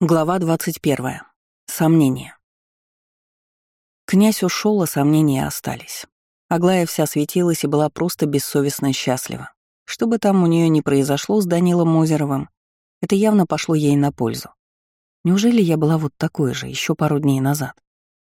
Глава 21. Сомнения. Князь ушел, а сомнения остались. Аглая вся светилась и была просто бессовестно счастлива. Что бы там у нее ни произошло с Данилом Озеровым, это явно пошло ей на пользу. Неужели я была вот такой же еще пару дней назад?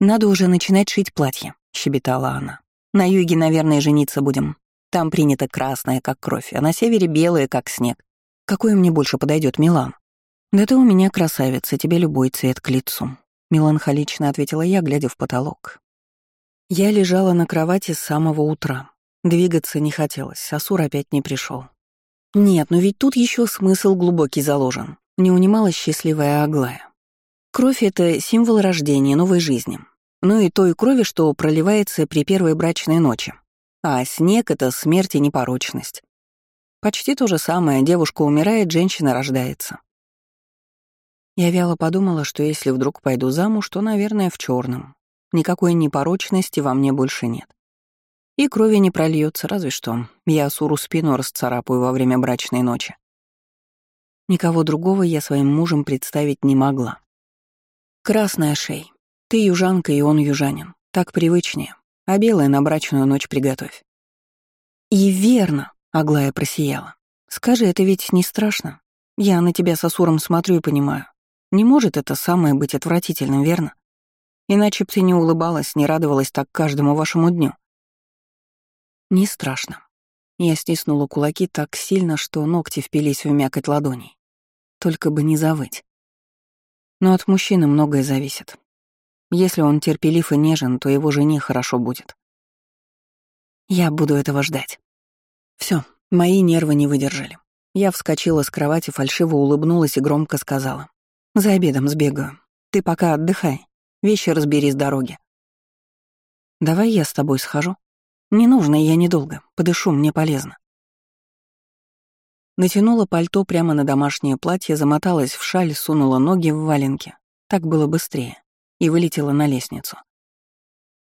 Надо уже начинать шить платье, щебетала она. На юге, наверное, жениться будем. Там принято красное, как кровь, а на севере белое, как снег. Какое мне больше подойдет, Милан? «Да ты у меня красавица, тебе любой цвет к лицу», — меланхолично ответила я, глядя в потолок. Я лежала на кровати с самого утра. Двигаться не хотелось, Асур опять не пришел. Нет, но ведь тут еще смысл глубокий заложен. Не унималась счастливая Аглая. Кровь — это символ рождения, новой жизни. Ну и той крови, что проливается при первой брачной ночи. А снег — это смерть и непорочность. Почти то же самое, девушка умирает, женщина рождается. Я вяло подумала, что если вдруг пойду замуж, то, наверное, в черном. Никакой непорочности во мне больше нет. И крови не прольется, разве что я Асуру спину расцарапаю во время брачной ночи. Никого другого я своим мужем представить не могла. Красная шей. Ты южанка, и он южанин. Так привычнее. А белая на брачную ночь приготовь. И верно, Аглая просияла. Скажи, это ведь не страшно? Я на тебя с Асуром смотрю и понимаю. Не может это самое быть отвратительным, верно? Иначе б ты не улыбалась, не радовалась так каждому вашему дню. Не страшно. Я стиснула кулаки так сильно, что ногти впились в мякоть ладоней. Только бы не завыть. Но от мужчины многое зависит. Если он терпелив и нежен, то его жене хорошо будет. Я буду этого ждать. Все, мои нервы не выдержали. Я вскочила с кровати, фальшиво улыбнулась и громко сказала. За обедом сбегаю. Ты пока отдыхай. Вещи разбери с дороги. Давай я с тобой схожу. Не нужно, я недолго. Подышу, мне полезно. Натянула пальто прямо на домашнее платье, замоталась в шаль, сунула ноги в валенки. Так было быстрее. И вылетела на лестницу.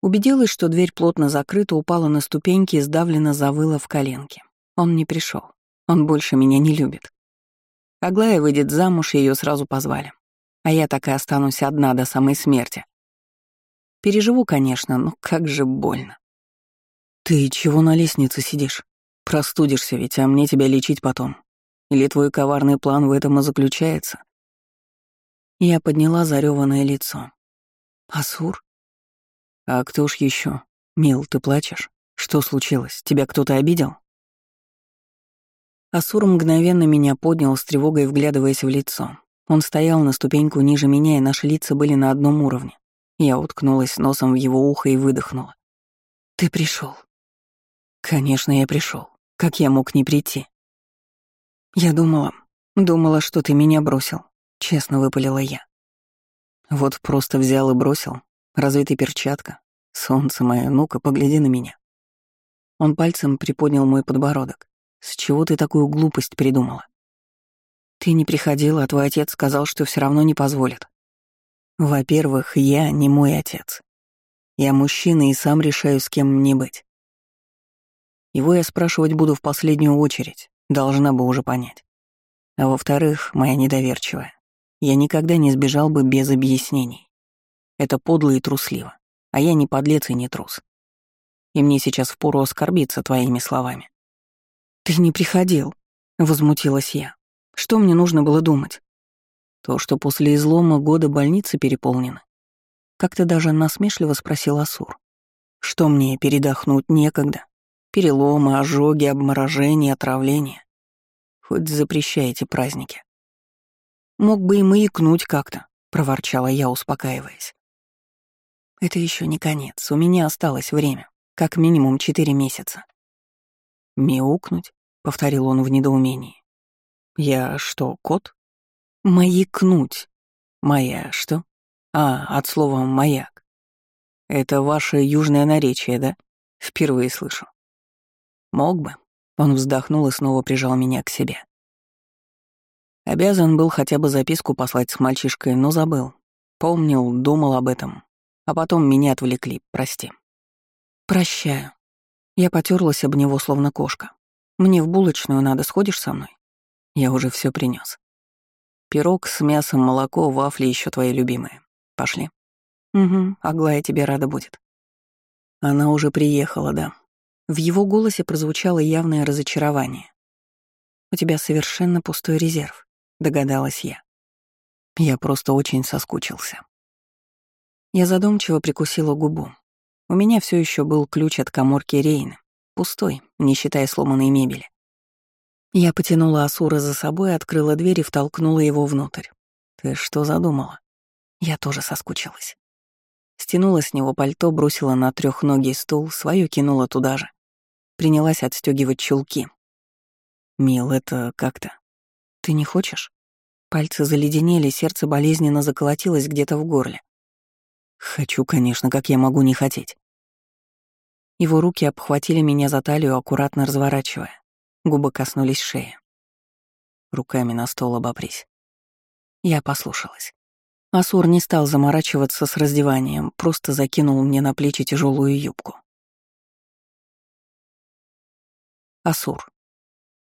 Убедилась, что дверь плотно закрыта, упала на ступеньки и сдавленно завыла в коленке. Он не пришел. Он больше меня не любит. Аглая выйдет замуж, ее сразу позвали. А я так и останусь одна до самой смерти. Переживу, конечно, но как же больно. Ты чего на лестнице сидишь? Простудишься ведь, а мне тебя лечить потом. Или твой коварный план в этом и заключается? Я подняла зареванное лицо. Асур? А кто ж еще? Мил, ты плачешь? Что случилось? Тебя кто-то обидел? Асур мгновенно меня поднял с тревогой, вглядываясь в лицо. Он стоял на ступеньку ниже меня, и наши лица были на одном уровне. Я уткнулась носом в его ухо и выдохнула. «Ты пришел. «Конечно, я пришел. Как я мог не прийти?» «Я думала, думала, что ты меня бросил», — честно выпалила я. «Вот просто взял и бросил. Разве ты перчатка? Солнце мое, ну-ка, погляди на меня». Он пальцем приподнял мой подбородок. С чего ты такую глупость придумала? Ты не приходила, а твой отец сказал, что все равно не позволит. Во-первых, я не мой отец. Я мужчина и сам решаю, с кем мне быть. Его я спрашивать буду в последнюю очередь, должна бы уже понять. А во-вторых, моя недоверчивая. Я никогда не сбежал бы без объяснений. Это подло и трусливо. А я не подлец и не трус. И мне сейчас впору оскорбиться твоими словами. «Ты не приходил», — возмутилась я. «Что мне нужно было думать?» «То, что после излома года больницы переполнены». Как-то даже насмешливо спросил Асур. «Что мне, передохнуть некогда? Переломы, ожоги, обморожения, отравления. Хоть запрещайте праздники». «Мог бы и маякнуть как-то», — проворчала я, успокаиваясь. «Это еще не конец, у меня осталось время, как минимум четыре месяца». «Мяукнуть?» — повторил он в недоумении. «Я что, кот?» «Маякнуть». «Моя что?» «А, от слова «маяк». Это ваше южное наречие, да? Впервые слышу». «Мог бы». Он вздохнул и снова прижал меня к себе. Обязан был хотя бы записку послать с мальчишкой, но забыл. Помнил, думал об этом. А потом меня отвлекли, прости. «Прощаю». Я потерлась об него, словно кошка. Мне в булочную надо, сходишь со мной? Я уже все принес. Пирог с мясом, молоко, вафли еще твои любимые. Пошли. Угу, Аглая тебе рада будет. Она уже приехала, да. В его голосе прозвучало явное разочарование. «У тебя совершенно пустой резерв», — догадалась я. Я просто очень соскучился. Я задумчиво прикусила губу. У меня все еще был ключ от коморки Рейна, пустой, не считая сломанной мебели. Я потянула Асура за собой, открыла дверь и втолкнула его внутрь. «Ты что задумала?» Я тоже соскучилась. Стянула с него пальто, бросила на трехногий стул, свою кинула туда же. Принялась отстегивать чулки. «Мил, это как-то...» «Ты не хочешь?» Пальцы заледенели, сердце болезненно заколотилось где-то в горле. «Хочу, конечно, как я могу не хотеть». Его руки обхватили меня за талию, аккуратно разворачивая. Губы коснулись шеи. Руками на стол обопрись. Я послушалась. Асур не стал заморачиваться с раздеванием, просто закинул мне на плечи тяжелую юбку. Асур.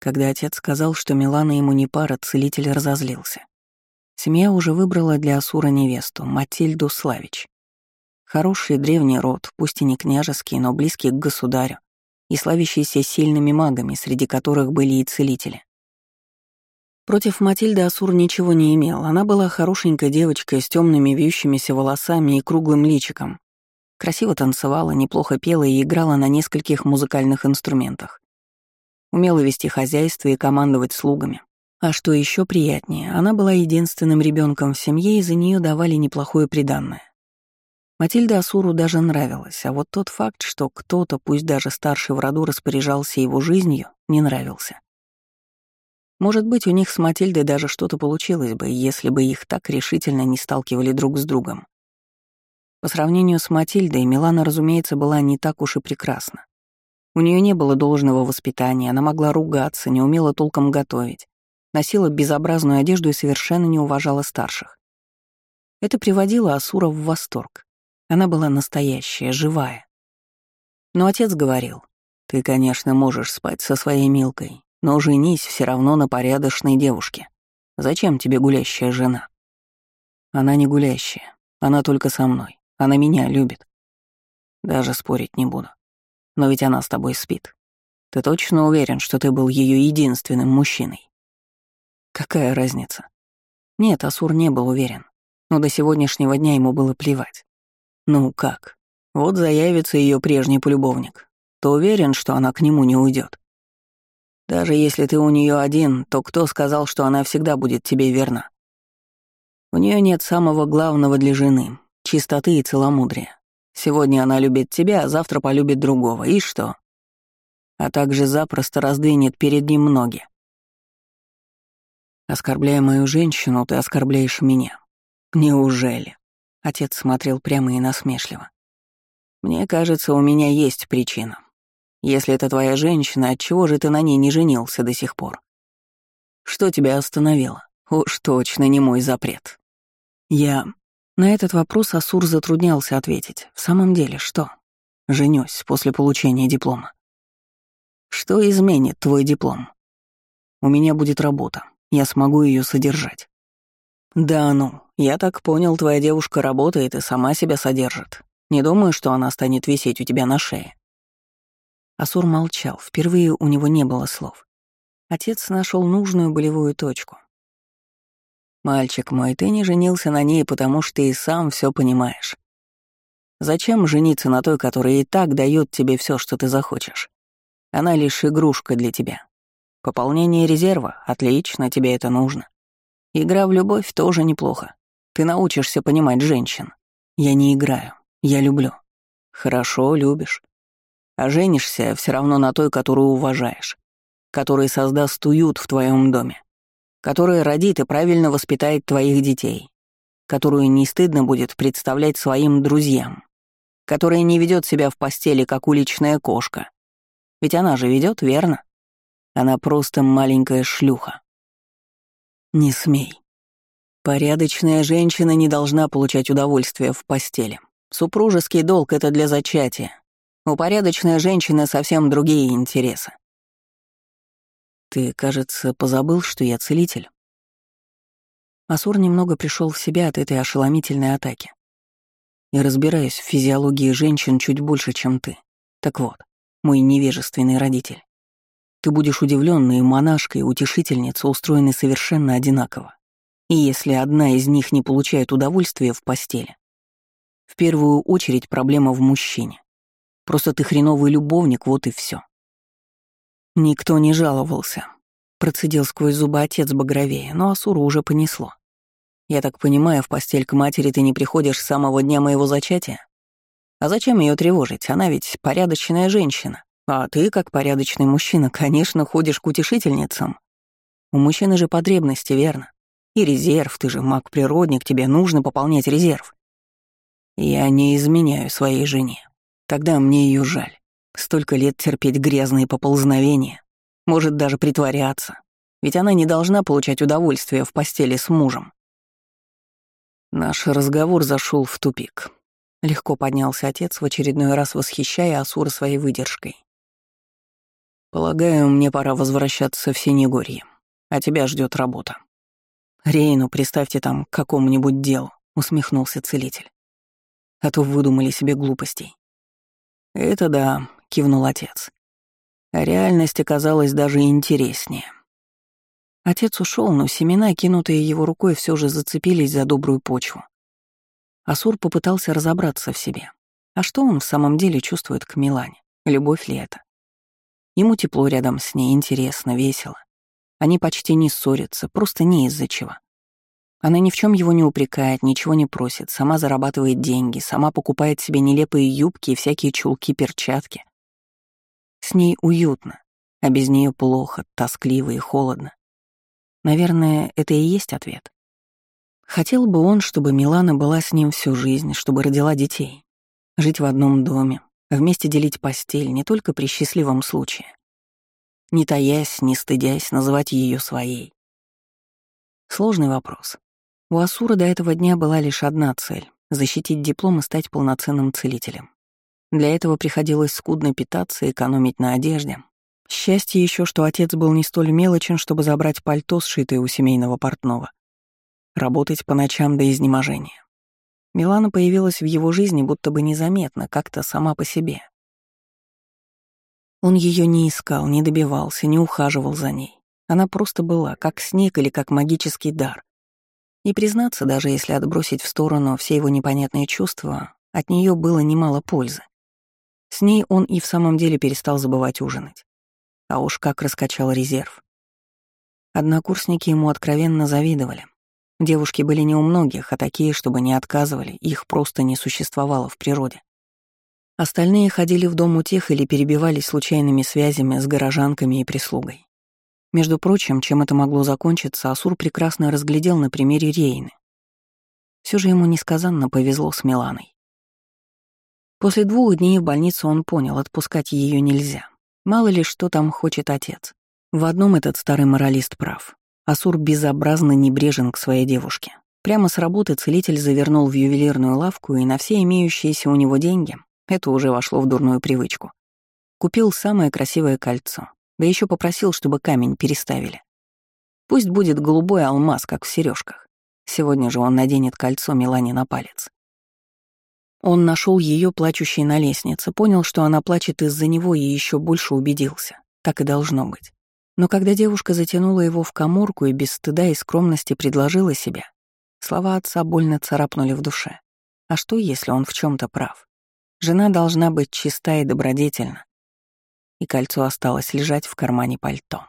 Когда отец сказал, что Милана ему не пара, целитель разозлился. Семья уже выбрала для Асура невесту, Матильду Славич. Хороший древний род, пусть и не княжеский, но близкий к государю, и славящийся сильными магами, среди которых были и целители. Против Матильды Асур ничего не имел. Она была хорошенькой девочкой с темными вьющимися волосами и круглым личиком. Красиво танцевала, неплохо пела и играла на нескольких музыкальных инструментах. Умела вести хозяйство и командовать слугами. А что еще приятнее, она была единственным ребенком в семье, и за нее давали неплохое приданное. Матильда Асуру даже нравилась, а вот тот факт, что кто-то, пусть даже старший в роду, распоряжался его жизнью, не нравился. Может быть, у них с Матильдой даже что-то получилось бы, если бы их так решительно не сталкивали друг с другом. По сравнению с Матильдой, Милана, разумеется, была не так уж и прекрасна. У нее не было должного воспитания, она могла ругаться, не умела толком готовить, носила безобразную одежду и совершенно не уважала старших. Это приводило Асура в восторг. Она была настоящая, живая. Но отец говорил, «Ты, конечно, можешь спать со своей Милкой, но женись все равно на порядочной девушке. Зачем тебе гулящая жена?» Она не гулящая, она только со мной, она меня любит. Даже спорить не буду. Но ведь она с тобой спит. Ты точно уверен, что ты был ее единственным мужчиной? Какая разница? Нет, Асур не был уверен. Но до сегодняшнего дня ему было плевать. Ну как? Вот заявится ее прежний полюбовник. То уверен, что она к нему не уйдет. Даже если ты у нее один, то кто сказал, что она всегда будет тебе верна? У нее нет самого главного для жены — чистоты и целомудрия. Сегодня она любит тебя, а завтра полюбит другого. И что? А также запросто раздвинет перед ним ноги. Оскорбляя мою женщину, ты оскорбляешь меня. Неужели? Отец смотрел прямо и насмешливо. «Мне кажется, у меня есть причина. Если это твоя женщина, отчего же ты на ней не женился до сих пор? Что тебя остановило? Уж точно не мой запрет». Я... На этот вопрос Асур затруднялся ответить. В самом деле, что? Женюсь после получения диплома. Что изменит твой диплом? У меня будет работа. Я смогу ее содержать. Да ну, я так понял, твоя девушка работает и сама себя содержит. Не думаю, что она станет висеть у тебя на шее. Асур молчал, впервые у него не было слов. Отец нашел нужную болевую точку. «Мальчик мой, ты не женился на ней, потому что и сам все понимаешь. Зачем жениться на той, которая и так дает тебе все, что ты захочешь? Она лишь игрушка для тебя. Пополнение резерва — отлично, тебе это нужно. Игра в любовь тоже неплохо. Ты научишься понимать женщин. Я не играю, я люблю. Хорошо, любишь. А женишься все равно на той, которую уважаешь, которая создаст уют в твоем доме, которая родит и правильно воспитает твоих детей, которую не стыдно будет представлять своим друзьям, которая не ведет себя в постели, как уличная кошка. Ведь она же ведет, верно? Она просто маленькая шлюха. Не смей. Порядочная женщина не должна получать удовольствие в постели. Супружеский долг — это для зачатия. У порядочной женщины совсем другие интересы. Ты, кажется, позабыл, что я целитель. Асур немного пришел в себя от этой ошеломительной атаки. Я разбираюсь в физиологии женщин чуть больше, чем ты. Так вот, мой невежественный родитель. Ты будешь удивленной, монашка и утешительница устроены совершенно одинаково. И если одна из них не получает удовольствия в постели, в первую очередь проблема в мужчине. Просто ты хреновый любовник, вот и все. Никто не жаловался. Процедил сквозь зубы отец багровее, но Асуру уже понесло. Я так понимаю, в постель к матери ты не приходишь с самого дня моего зачатия? А зачем ее тревожить? Она ведь порядочная женщина. А ты, как порядочный мужчина, конечно, ходишь к утешительницам. У мужчины же потребности, верно? И резерв, ты же маг-природник, тебе нужно пополнять резерв. Я не изменяю своей жене. Тогда мне ее жаль. Столько лет терпеть грязные поползновения. Может даже притворяться. Ведь она не должна получать удовольствие в постели с мужем. Наш разговор зашел в тупик. Легко поднялся отец, в очередной раз восхищая Асура своей выдержкой. «Полагаю, мне пора возвращаться в Синегорье, а тебя ждет работа. Рейну представьте там к какому-нибудь делу», — усмехнулся целитель а то выдумали себе глупостей. «Это да», — кивнул отец. А реальность оказалась даже интереснее. Отец ушел, но семена, кинутые его рукой, все же зацепились за добрую почву. Асур попытался разобраться в себе. А что он в самом деле чувствует к Милане? Любовь ли это? Ему тепло рядом с ней, интересно, весело. Они почти не ссорятся, просто не из-за чего. Она ни в чем его не упрекает, ничего не просит, сама зарабатывает деньги, сама покупает себе нелепые юбки и всякие чулки-перчатки. С ней уютно, а без нее плохо, тоскливо и холодно. Наверное, это и есть ответ. Хотел бы он, чтобы Милана была с ним всю жизнь, чтобы родила детей. Жить в одном доме, вместе делить постель не только при счастливом случае. Не таясь, не стыдясь, называть ее своей. Сложный вопрос. У Асура до этого дня была лишь одна цель — защитить диплом и стать полноценным целителем. Для этого приходилось скудно питаться, экономить на одежде. Счастье еще, что отец был не столь мелочен, чтобы забрать пальто, сшитое у семейного портного. Работать по ночам до изнеможения. Милана появилась в его жизни будто бы незаметно, как-то сама по себе. Он ее не искал, не добивался, не ухаживал за ней. Она просто была, как снег или как магический дар. И признаться, даже если отбросить в сторону все его непонятные чувства, от нее было немало пользы. С ней он и в самом деле перестал забывать ужинать. А уж как раскачал резерв. Однокурсники ему откровенно завидовали. Девушки были не у многих, а такие, чтобы не отказывали, их просто не существовало в природе. Остальные ходили в дом у тех или перебивались случайными связями с горожанками и прислугой. Между прочим, чем это могло закончиться, Асур прекрасно разглядел на примере Рейны. Все же ему несказанно повезло с Миланой. После двух дней в больнице он понял, отпускать ее нельзя. Мало ли, что там хочет отец. В одном этот старый моралист прав. Асур безобразно небрежен к своей девушке. Прямо с работы целитель завернул в ювелирную лавку и на все имеющиеся у него деньги, это уже вошло в дурную привычку, купил самое красивое кольцо, да еще попросил, чтобы камень переставили. Пусть будет голубой алмаз, как в сережках. Сегодня же он наденет кольцо Милане на палец. Он нашел ее плачущей на лестнице, понял, что она плачет из-за него и еще больше убедился. Так и должно быть. Но когда девушка затянула его в коморку и без стыда и скромности предложила себя, слова отца больно царапнули в душе. А что, если он в чем то прав? Жена должна быть чиста и добродетельна, и кольцо осталось лежать в кармане пальто.